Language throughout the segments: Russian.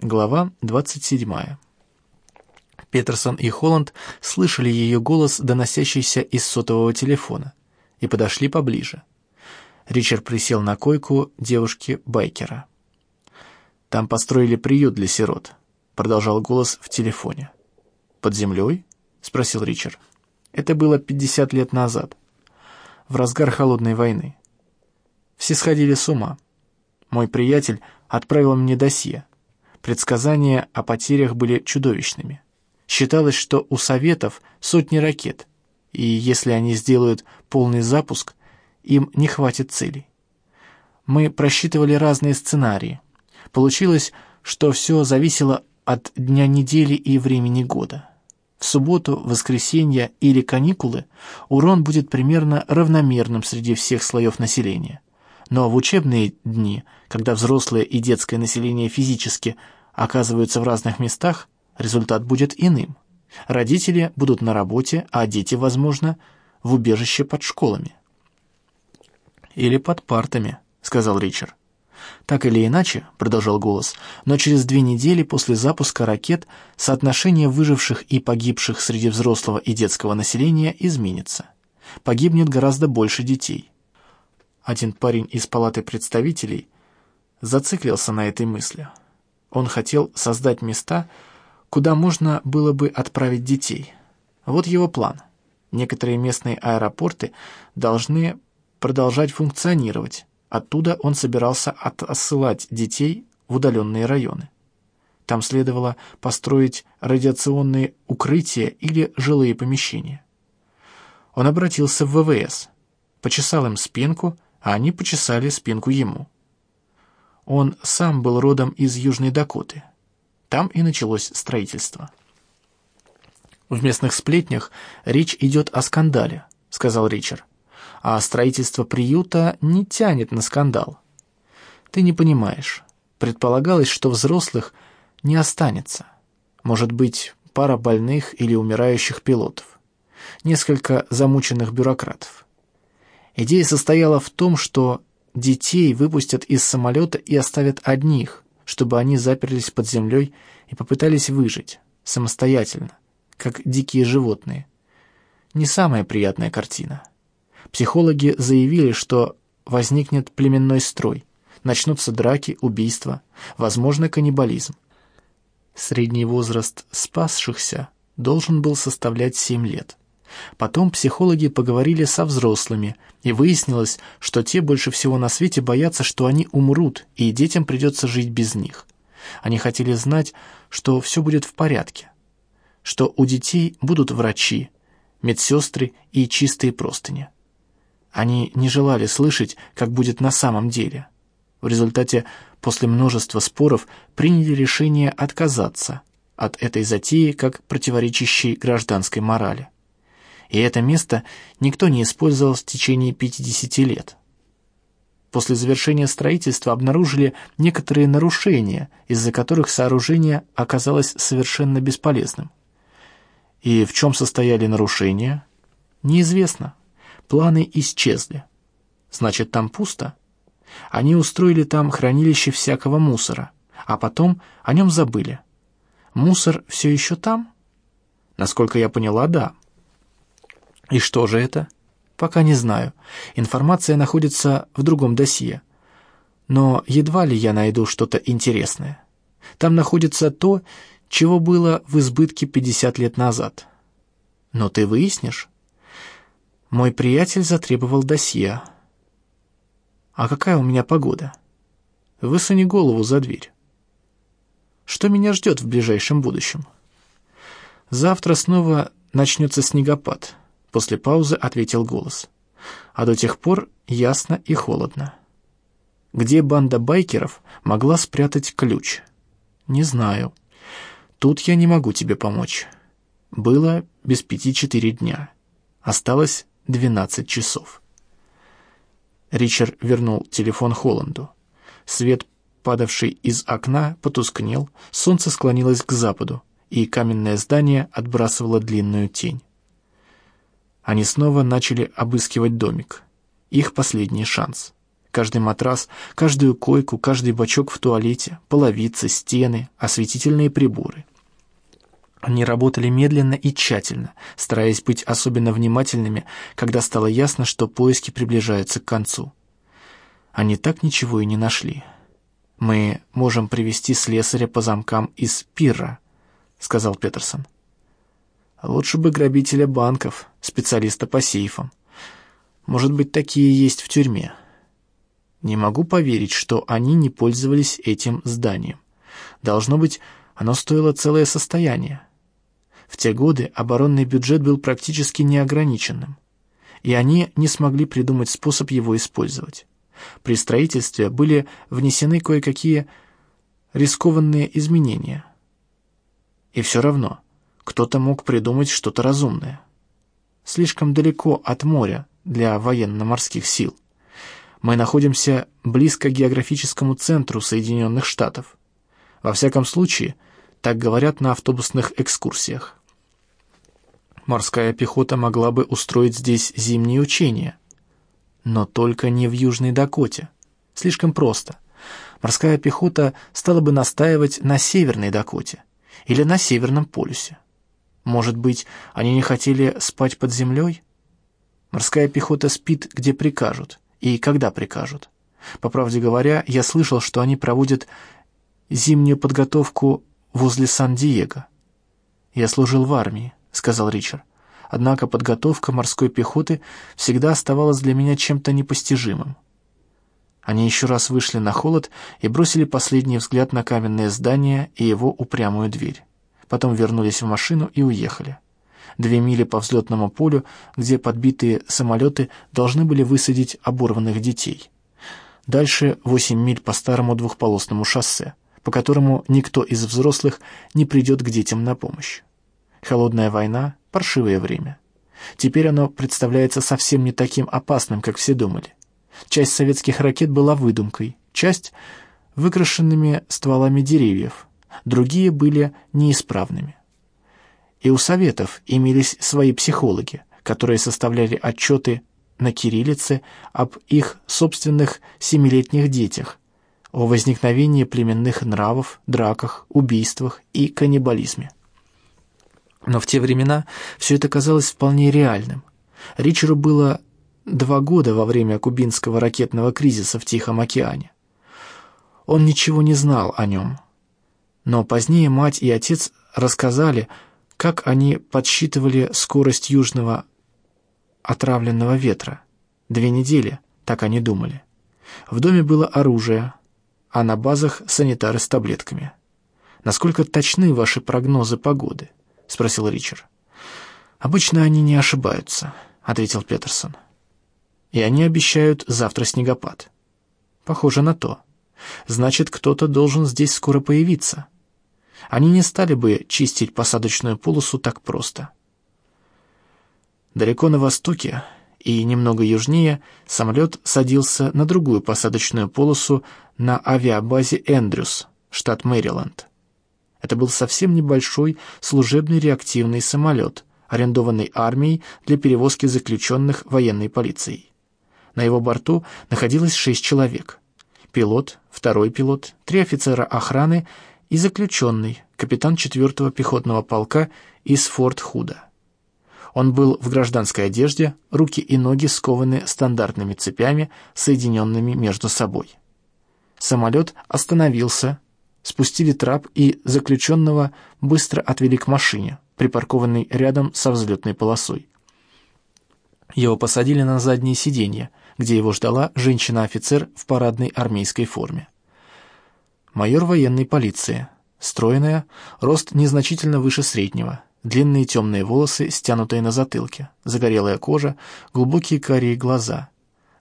Глава 27. Петерсон и Холланд слышали ее голос, доносящийся из сотового телефона, и подошли поближе. Ричард присел на койку девушки-байкера. «Там построили приют для сирот», — продолжал голос в телефоне. «Под землей?» — спросил Ричард. «Это было 50 лет назад, в разгар холодной войны. Все сходили с ума. Мой приятель отправил мне досье. Предсказания о потерях были чудовищными. Считалось, что у Советов сотни ракет, и если они сделают полный запуск, им не хватит целей. Мы просчитывали разные сценарии. Получилось, что все зависело от дня недели и времени года. В субботу, воскресенье или каникулы урон будет примерно равномерным среди всех слоев населения. Но в учебные дни, когда взрослое и детское население физически оказываются в разных местах, результат будет иным. Родители будут на работе, а дети, возможно, в убежище под школами. «Или под партами», — сказал Ричард. «Так или иначе», — продолжал голос, «но через две недели после запуска ракет соотношение выживших и погибших среди взрослого и детского населения изменится. Погибнет гораздо больше детей». Один парень из палаты представителей зациклился на этой мысли. Он хотел создать места, куда можно было бы отправить детей. Вот его план. Некоторые местные аэропорты должны продолжать функционировать. Оттуда он собирался отсылать детей в удаленные районы. Там следовало построить радиационные укрытия или жилые помещения. Он обратился в ВВС, почесал им спинку, а они почесали спинку ему. Он сам был родом из Южной Дакоты. Там и началось строительство. «В местных сплетнях речь идет о скандале», — сказал Ричард. «А строительство приюта не тянет на скандал. Ты не понимаешь. Предполагалось, что взрослых не останется. Может быть, пара больных или умирающих пилотов. Несколько замученных бюрократов. Идея состояла в том, что Детей выпустят из самолета и оставят одних, чтобы они заперлись под землей и попытались выжить самостоятельно, как дикие животные. Не самая приятная картина. Психологи заявили, что возникнет племенной строй, начнутся драки, убийства, возможно, каннибализм. Средний возраст спасшихся должен был составлять 7 лет. Потом психологи поговорили со взрослыми, и выяснилось, что те больше всего на свете боятся, что они умрут, и детям придется жить без них. Они хотели знать, что все будет в порядке, что у детей будут врачи, медсестры и чистые простыни. Они не желали слышать, как будет на самом деле. В результате, после множества споров, приняли решение отказаться от этой затеи как противоречащей гражданской морали и это место никто не использовал в течение 50 лет. После завершения строительства обнаружили некоторые нарушения, из-за которых сооружение оказалось совершенно бесполезным. И в чем состояли нарушения? Неизвестно. Планы исчезли. Значит, там пусто? Они устроили там хранилище всякого мусора, а потом о нем забыли. Мусор все еще там? Насколько я поняла, да. И что же это? Пока не знаю. Информация находится в другом досье. Но едва ли я найду что-то интересное. Там находится то, чего было в избытке 50 лет назад. Но ты выяснишь? Мой приятель затребовал досье. А какая у меня погода? Высуни голову за дверь. Что меня ждет в ближайшем будущем? Завтра снова начнется снегопад. После паузы ответил голос. А до тех пор ясно и холодно. Где банда байкеров могла спрятать ключ? Не знаю. Тут я не могу тебе помочь. Было без пяти четыре дня. Осталось двенадцать часов. Ричард вернул телефон Холланду. Свет, падавший из окна, потускнел, солнце склонилось к западу, и каменное здание отбрасывало длинную тень. Они снова начали обыскивать домик. Их последний шанс. Каждый матрас, каждую койку, каждый бачок в туалете, половицы, стены, осветительные приборы. Они работали медленно и тщательно, стараясь быть особенно внимательными, когда стало ясно, что поиски приближаются к концу. Они так ничего и не нашли. «Мы можем привести слесаря по замкам из Пирра», — сказал Петерсон. «Лучше бы грабителя банков, специалиста по сейфам. Может быть, такие есть в тюрьме». Не могу поверить, что они не пользовались этим зданием. Должно быть, оно стоило целое состояние. В те годы оборонный бюджет был практически неограниченным, и они не смогли придумать способ его использовать. При строительстве были внесены кое-какие рискованные изменения. И все равно кто-то мог придумать что-то разумное. Слишком далеко от моря для военно-морских сил. Мы находимся близко к географическому центру Соединенных Штатов. Во всяком случае, так говорят на автобусных экскурсиях. Морская пехота могла бы устроить здесь зимние учения. Но только не в Южной Дакоте. Слишком просто. Морская пехота стала бы настаивать на Северной Дакоте или на Северном полюсе. Может быть, они не хотели спать под землей? Морская пехота спит, где прикажут – и когда прикажут. По правде говоря, я слышал, что они проводят зимнюю подготовку возле Сан-Диего. «Я служил в армии», — сказал Ричард. «Однако подготовка морской пехоты всегда оставалась для меня чем-то непостижимым». Они еще раз вышли на холод и бросили последний взгляд на каменное здание и его упрямую дверь. Потом вернулись в машину и уехали две мили по взлетному полю, где подбитые самолеты должны были высадить оборванных детей. Дальше восемь миль по старому двухполосному шоссе, по которому никто из взрослых не придет к детям на помощь. Холодная война — паршивое время. Теперь оно представляется совсем не таким опасным, как все думали. Часть советских ракет была выдумкой, часть — выкрашенными стволами деревьев, другие были неисправными. И у Советов имелись свои психологи, которые составляли отчеты на кириллице об их собственных семилетних детях, о возникновении племенных нравов, драках, убийствах и каннибализме. Но в те времена все это казалось вполне реальным. Ричеру было два года во время кубинского ракетного кризиса в Тихом океане. Он ничего не знал о нем. Но позднее мать и отец рассказали, как они подсчитывали скорость южного отравленного ветра. Две недели, так они думали. В доме было оружие, а на базах санитары с таблетками. «Насколько точны ваши прогнозы погоды?» — спросил Ричард. «Обычно они не ошибаются», — ответил Петерсон. «И они обещают завтра снегопад». «Похоже на то. Значит, кто-то должен здесь скоро появиться» они не стали бы чистить посадочную полосу так просто. Далеко на востоке и немного южнее самолет садился на другую посадочную полосу на авиабазе Эндрюс, штат Мэриленд. Это был совсем небольшой служебный реактивный самолет, арендованный армией для перевозки заключенных военной полицией. На его борту находилось шесть человек. Пилот, второй пилот, три офицера охраны и заключенный, капитан 4-го пехотного полка из Форт-Худа. Он был в гражданской одежде, руки и ноги скованы стандартными цепями, соединенными между собой. Самолет остановился, спустили трап и заключенного быстро отвели к машине, припаркованной рядом со взлетной полосой. Его посадили на заднее сиденье, где его ждала женщина-офицер в парадной армейской форме майор военной полиции. Стройная, рост незначительно выше среднего, длинные темные волосы, стянутые на затылке, загорелая кожа, глубокие карие глаза.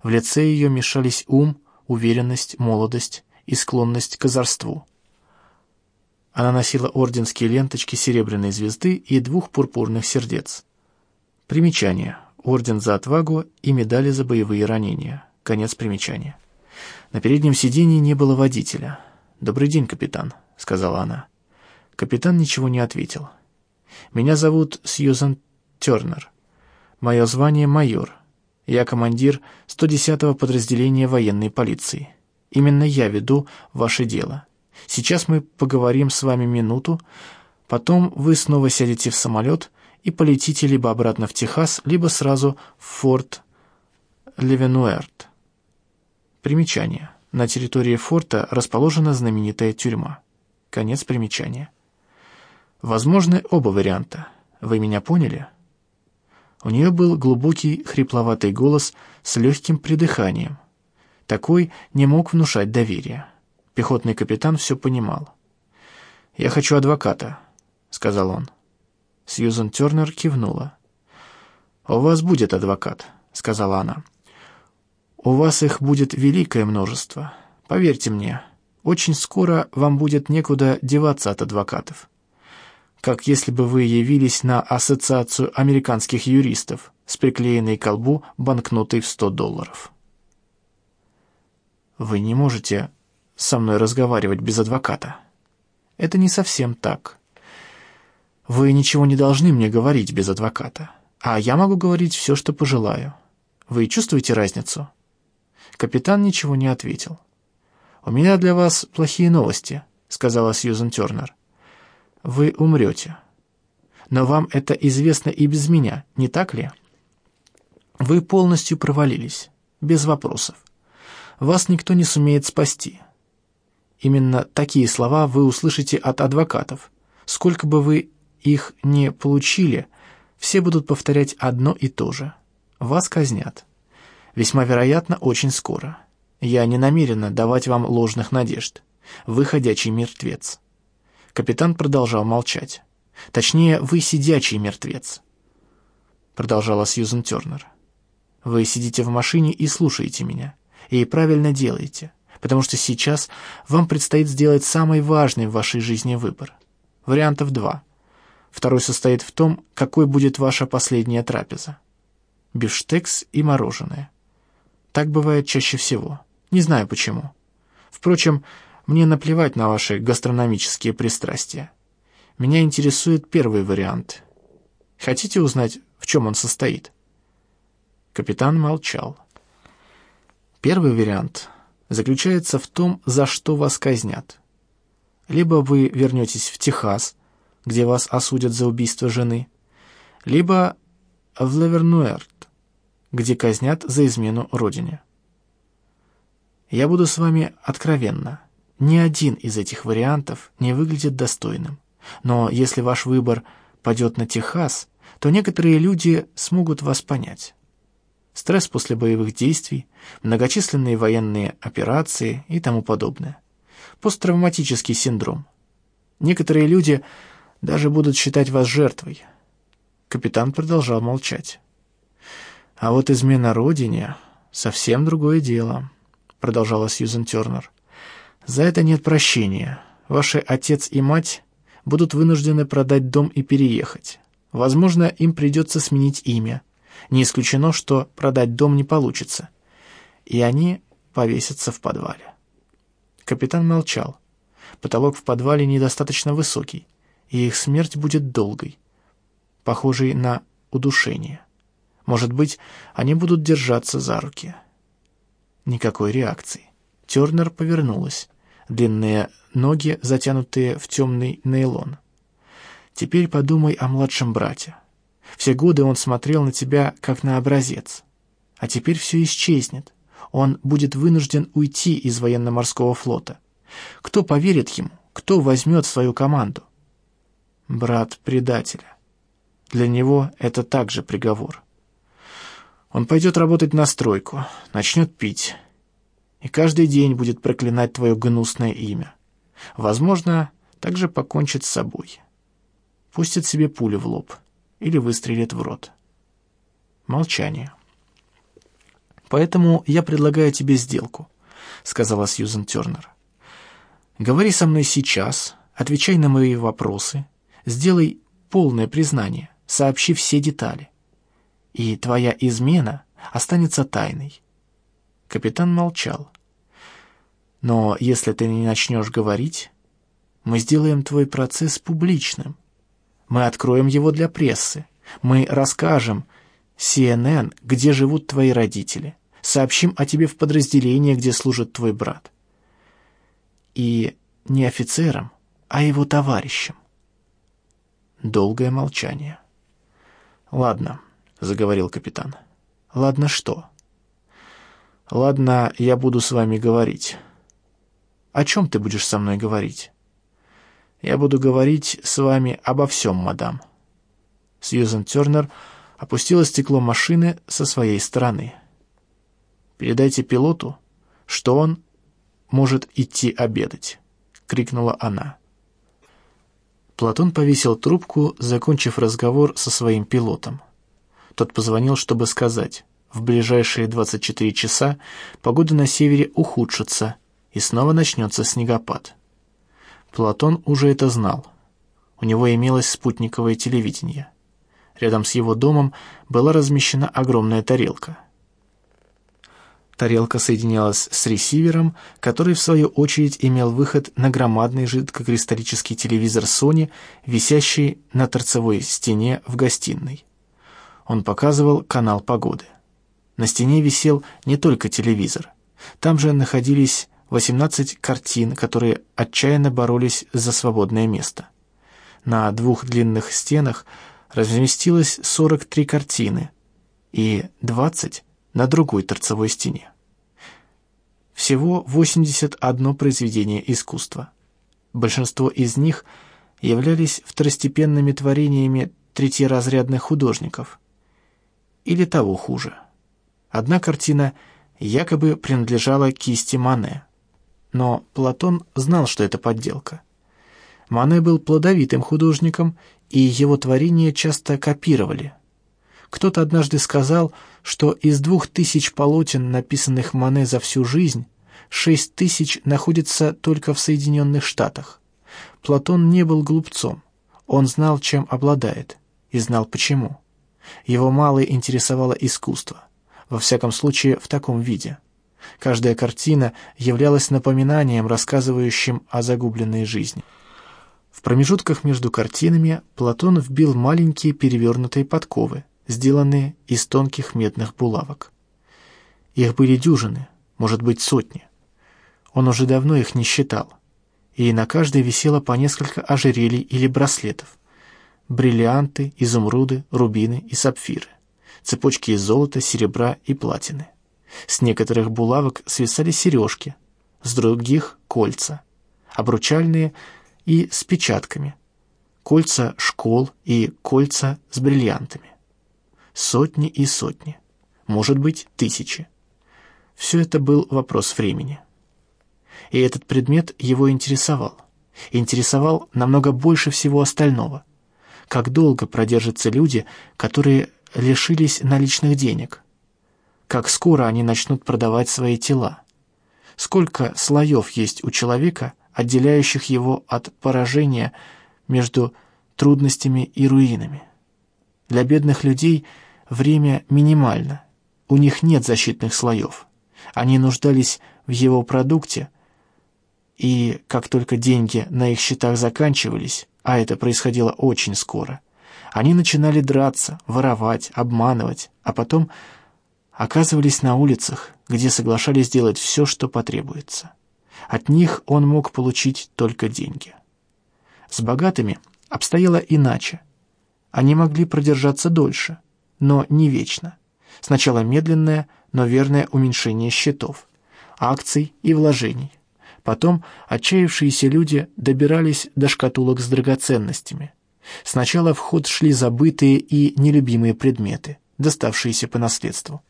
В лице ее мешались ум, уверенность, молодость и склонность к озорству. Она носила орденские ленточки серебряной звезды и двух пурпурных сердец. Примечание. Орден за отвагу и медали за боевые ранения. Конец примечания. На переднем сиденье не было водителя. «Добрый день, капитан», — сказала она. Капитан ничего не ответил. «Меня зовут Сьюзан Тернер. Мое звание майор. Я командир 110-го подразделения военной полиции. Именно я веду ваше дело. Сейчас мы поговорим с вами минуту, потом вы снова сядете в самолет и полетите либо обратно в Техас, либо сразу в Форт Левенуэрт. Примечание. На территории форта расположена знаменитая тюрьма. Конец примечания. Возможны оба варианта. Вы меня поняли? У нее был глубокий хрипловатый голос с легким придыханием. Такой не мог внушать доверия. Пехотный капитан все понимал. «Я хочу адвоката», — сказал он. Сьюзен Тернер кивнула. «У вас будет адвокат», — сказала она. «У вас их будет великое множество. Поверьте мне, очень скоро вам будет некуда деваться от адвокатов. Как если бы вы явились на Ассоциацию американских юристов с приклеенной к колбу банкнотой в 100 долларов». «Вы не можете со мной разговаривать без адвоката». «Это не совсем так. Вы ничего не должны мне говорить без адвоката, а я могу говорить все, что пожелаю. Вы чувствуете разницу?» Капитан ничего не ответил. «У меня для вас плохие новости», — сказала Сьюзен Тернер. «Вы умрете. Но вам это известно и без меня, не так ли? Вы полностью провалились, без вопросов вас никто не сумеет спасти. Именно такие слова вы услышите от адвокатов. Сколько бы вы их не получили, все будут повторять одно и то же. Вас казнят. Весьма вероятно, очень скоро. Я не намерена давать вам ложных надежд. Вы ходячий мертвец. Капитан продолжал молчать. Точнее, вы сидячий мертвец. Продолжала Сьюзен Тернер. Вы сидите в машине и слушаете меня и правильно делаете, потому что сейчас вам предстоит сделать самый важный в вашей жизни выбор. Вариантов два. Второй состоит в том, какой будет ваша последняя трапеза. Бифштекс и мороженое. Так бывает чаще всего. Не знаю почему. Впрочем, мне наплевать на ваши гастрономические пристрастия. Меня интересует первый вариант. Хотите узнать, в чем он состоит?» Капитан молчал. Первый вариант заключается в том, за что вас казнят. Либо вы вернетесь в Техас, где вас осудят за убийство жены, либо в Левернуэрт, где казнят за измену родине. Я буду с вами откровенна. Ни один из этих вариантов не выглядит достойным. Но если ваш выбор падет на Техас, то некоторые люди смогут вас понять стресс после боевых действий, многочисленные военные операции и тому подобное. Посттравматический синдром. Некоторые люди даже будут считать вас жертвой. Капитан продолжал молчать. «А вот измена родине — совсем другое дело», — продолжала Сьюзен Тернер. «За это нет прощения. Ваши отец и мать будут вынуждены продать дом и переехать. Возможно, им придется сменить имя. Не исключено, что продать дом не получится. И они повесятся в подвале. Капитан молчал. Потолок в подвале недостаточно высокий, и их смерть будет долгой, похожей на удушение. Может быть, они будут держаться за руки. Никакой реакции. Тернер повернулась. Длинные ноги, затянутые в темный нейлон. Теперь подумай о младшем брате. Все годы он смотрел на тебя как на образец. А теперь все исчезнет. Он будет вынужден уйти из военно-морского флота. Кто поверит ему? Кто возьмет свою команду? Брат предателя. Для него это также приговор. Он пойдет работать на стройку, начнет пить. И каждый день будет проклинать твое гнусное имя. Возможно, также покончит с собой. Пустит себе пулю в лоб или выстрелит в рот. Молчание. «Поэтому я предлагаю тебе сделку», — сказала Сьюзен Тернер. «Говори со мной сейчас, отвечай на мои вопросы, сделай полное признание, сообщи все детали. И твоя измена останется тайной». Капитан молчал. «Но если ты не начнешь говорить, мы сделаем твой процесс публичным». Мы откроем его для прессы. Мы расскажем, CNN, где живут твои родители. Сообщим о тебе в подразделение, где служит твой брат. И не офицерам, а его товарищам. Долгое молчание. «Ладно», — заговорил капитан. «Ладно что?» «Ладно, я буду с вами говорить». «О чем ты будешь со мной говорить?» «Я буду говорить с вами обо всем, мадам». Сьюзен Тернер опустила стекло машины со своей стороны. «Передайте пилоту, что он может идти обедать», — крикнула она. Платон повесил трубку, закончив разговор со своим пилотом. Тот позвонил, чтобы сказать, в ближайшие 24 часа погода на севере ухудшится, и снова начнется снегопад. Платон уже это знал. У него имелось спутниковое телевидение. Рядом с его домом была размещена огромная тарелка. Тарелка соединялась с ресивером, который, в свою очередь, имел выход на громадный жидкокристаллический телевизор Sony, висящий на торцевой стене в гостиной. Он показывал канал погоды. На стене висел не только телевизор. Там же находились 18 картин, которые отчаянно боролись за свободное место. На двух длинных стенах разместилось 43 картины и 20 на другой торцевой стене. Всего 81 произведение искусства. Большинство из них являлись второстепенными творениями третьеразрядных художников. Или того хуже. Одна картина якобы принадлежала кисти Мане. Но Платон знал, что это подделка. Мане был плодовитым художником, и его творения часто копировали. Кто-то однажды сказал, что из двух тысяч полотен, написанных Мане за всю жизнь, шесть тысяч находится только в Соединенных Штатах. Платон не был глупцом. Он знал, чем обладает, и знал почему. Его мало интересовало искусство, во всяком случае в таком виде. Каждая картина являлась напоминанием, рассказывающим о загубленной жизни. В промежутках между картинами Платон вбил маленькие перевернутые подковы, сделанные из тонких медных булавок. Их были дюжины, может быть, сотни. Он уже давно их не считал, и на каждой висело по несколько ожерелий или браслетов, бриллианты, изумруды, рубины и сапфиры, цепочки из золота, серебра и платины. С некоторых булавок свисали сережки, с других — кольца, обручальные и с печатками, кольца школ и кольца с бриллиантами. Сотни и сотни, может быть, тысячи. Все это был вопрос времени. И этот предмет его интересовал. Интересовал намного больше всего остального. Как долго продержатся люди, которые лишились наличных денег? Как скоро они начнут продавать свои тела? Сколько слоев есть у человека, отделяющих его от поражения между трудностями и руинами. Для бедных людей время минимально, у них нет защитных слоев. Они нуждались в его продукте, и как только деньги на их счетах заканчивались, а это происходило очень скоро, они начинали драться, воровать, обманывать, а потом оказывались на улицах, где соглашались делать все, что потребуется. От них он мог получить только деньги. С богатыми обстояло иначе. Они могли продержаться дольше, но не вечно. Сначала медленное, но верное уменьшение счетов, акций и вложений. Потом отчаявшиеся люди добирались до шкатулок с драгоценностями. Сначала в ход шли забытые и нелюбимые предметы, доставшиеся по наследству.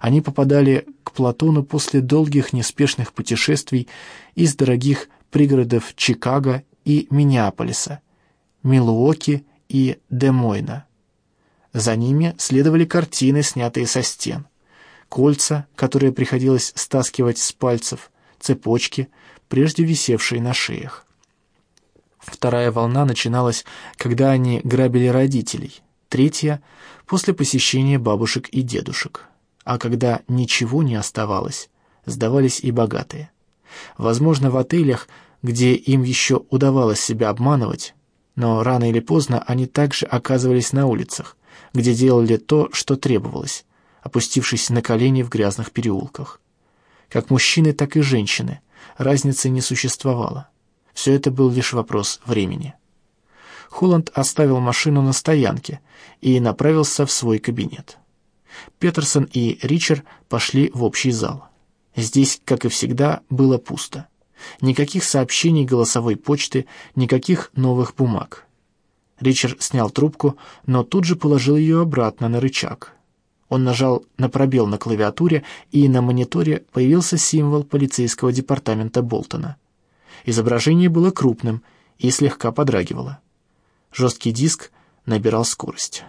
Они попадали к Платону после долгих неспешных путешествий из дорогих пригородов Чикаго и Миннеаполиса, Милуоки и Демойна. За ними следовали картины, снятые со стен, кольца, которые приходилось стаскивать с пальцев, цепочки, прежде висевшие на шеях. Вторая волна начиналась, когда они грабили родителей, третья — после посещения бабушек и дедушек а когда ничего не оставалось, сдавались и богатые. Возможно, в отелях, где им еще удавалось себя обманывать, но рано или поздно они также оказывались на улицах, где делали то, что требовалось, опустившись на колени в грязных переулках. Как мужчины, так и женщины, разницы не существовало. Все это был лишь вопрос времени. Холланд оставил машину на стоянке и направился в свой кабинет. Петерсон и Ричард пошли в общий зал. Здесь, как и всегда, было пусто. Никаких сообщений голосовой почты, никаких новых бумаг. Ричард снял трубку, но тут же положил ее обратно на рычаг. Он нажал на пробел на клавиатуре, и на мониторе появился символ полицейского департамента Болтона. Изображение было крупным и слегка подрагивало. Жесткий диск набирал скорость.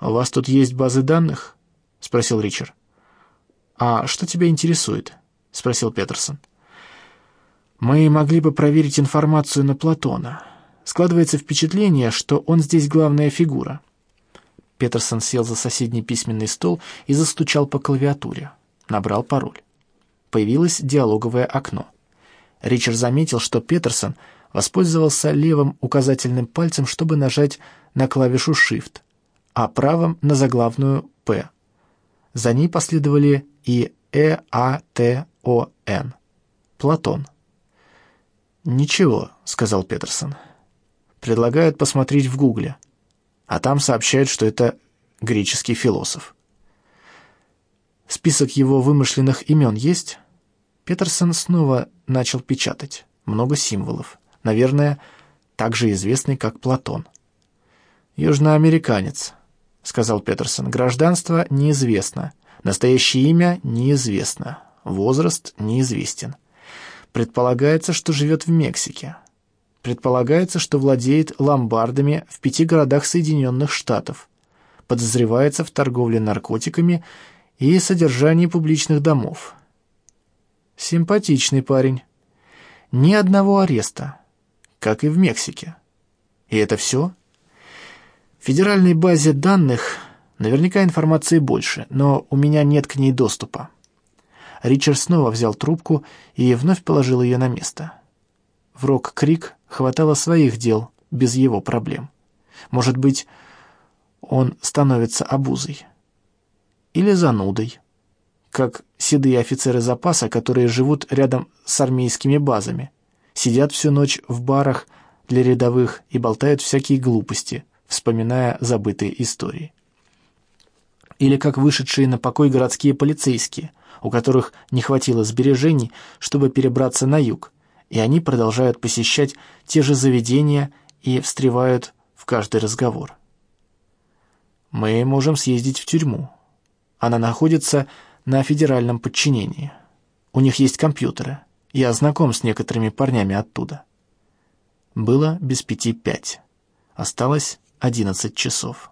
«У вас тут есть базы данных?» — спросил Ричард. «А что тебя интересует?» — спросил Петерсон. «Мы могли бы проверить информацию на Платона. Складывается впечатление, что он здесь главная фигура». Петерсон сел за соседний письменный стол и застучал по клавиатуре. Набрал пароль. Появилось диалоговое окно. Ричард заметил, что Петерсон воспользовался левым указательным пальцем, чтобы нажать на клавишу Shift — а правым на заглавную «П». За ней последовали и «Э», «А», «Т», «О», «Н». Платон. «Ничего», — сказал Петерсон. «Предлагают посмотреть в Гугле, а там сообщают, что это греческий философ». «Список его вымышленных имен есть?» Петерсон снова начал печатать. Много символов. Наверное, также известный как Платон. «Южноамериканец», — сказал Петерсон. «Гражданство неизвестно. Настоящее имя неизвестно. Возраст неизвестен. Предполагается, что живет в Мексике. Предполагается, что владеет ломбардами в пяти городах Соединенных Штатов. Подозревается в торговле наркотиками и содержании публичных домов. Симпатичный парень. Ни одного ареста, как и в Мексике. И это все?» В федеральной базе данных наверняка информации больше, но у меня нет к ней доступа. Ричард снова взял трубку и вновь положил ее на место. В Рок-Крик хватало своих дел без его проблем. Может быть, он становится обузой. Или занудой. Как седые офицеры запаса, которые живут рядом с армейскими базами. Сидят всю ночь в барах для рядовых и болтают всякие глупости – вспоминая забытые истории. Или как вышедшие на покой городские полицейские, у которых не хватило сбережений, чтобы перебраться на юг, и они продолжают посещать те же заведения и встревают в каждый разговор. Мы можем съездить в тюрьму. Она находится на федеральном подчинении. У них есть компьютеры. Я знаком с некоторыми парнями оттуда. Было без пяти пять. Осталось 11 часов.